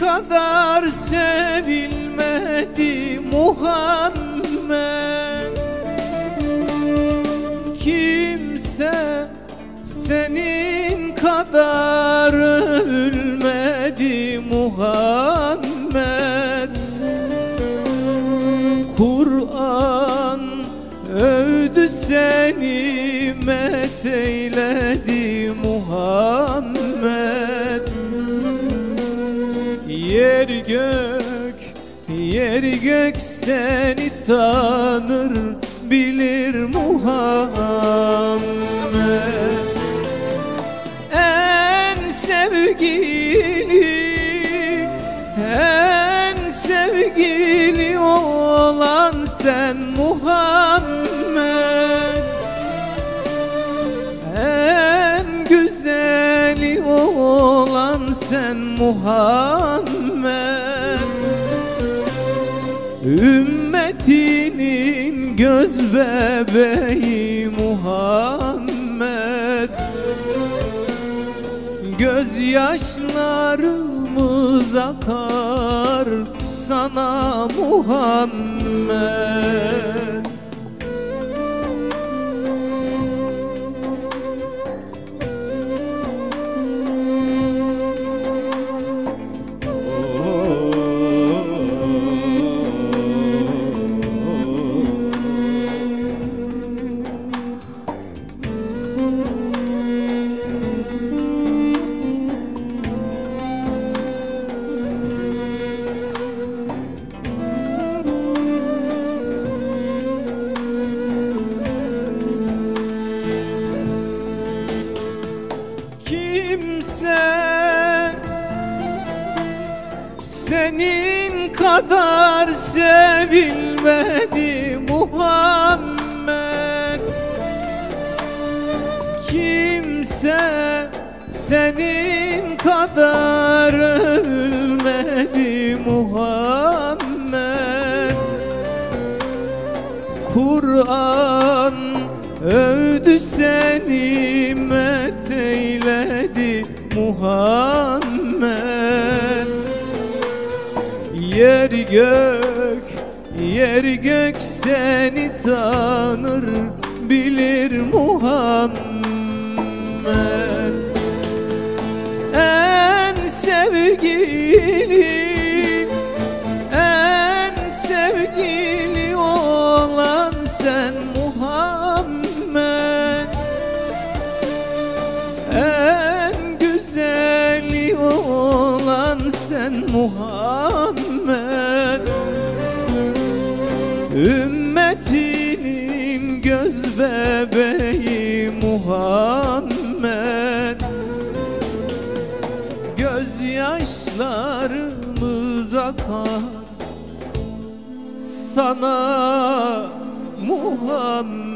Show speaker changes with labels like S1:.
S1: kadar sevilmedi Muhammed. Kimse senin kadar övülmedi Muhammed. Kur'an övdü seni met gök, yer gök seni tanır bilir Muhammed. En sevgili, en sevgili olan sen Muhammed. En güzeli olan sen Muhammed Ümmetinin göz bebeği Muhammed. Gözyaşlarımız akar sana Muhammed senin kadar sevilmedi Muhammed. Kimse senin kadar övülmedi Muhammed. Kur'an övdü seni met eyledi Muhammed Yer gök, yer gök seni tanır bilir Muhammed. En sevgili, en sevgili olan sen Muhammed. En güzeli olan sen Muhammed Ümmetinin göz bebeği Muhammed. Gözyaşlarımız akar sana Muhammed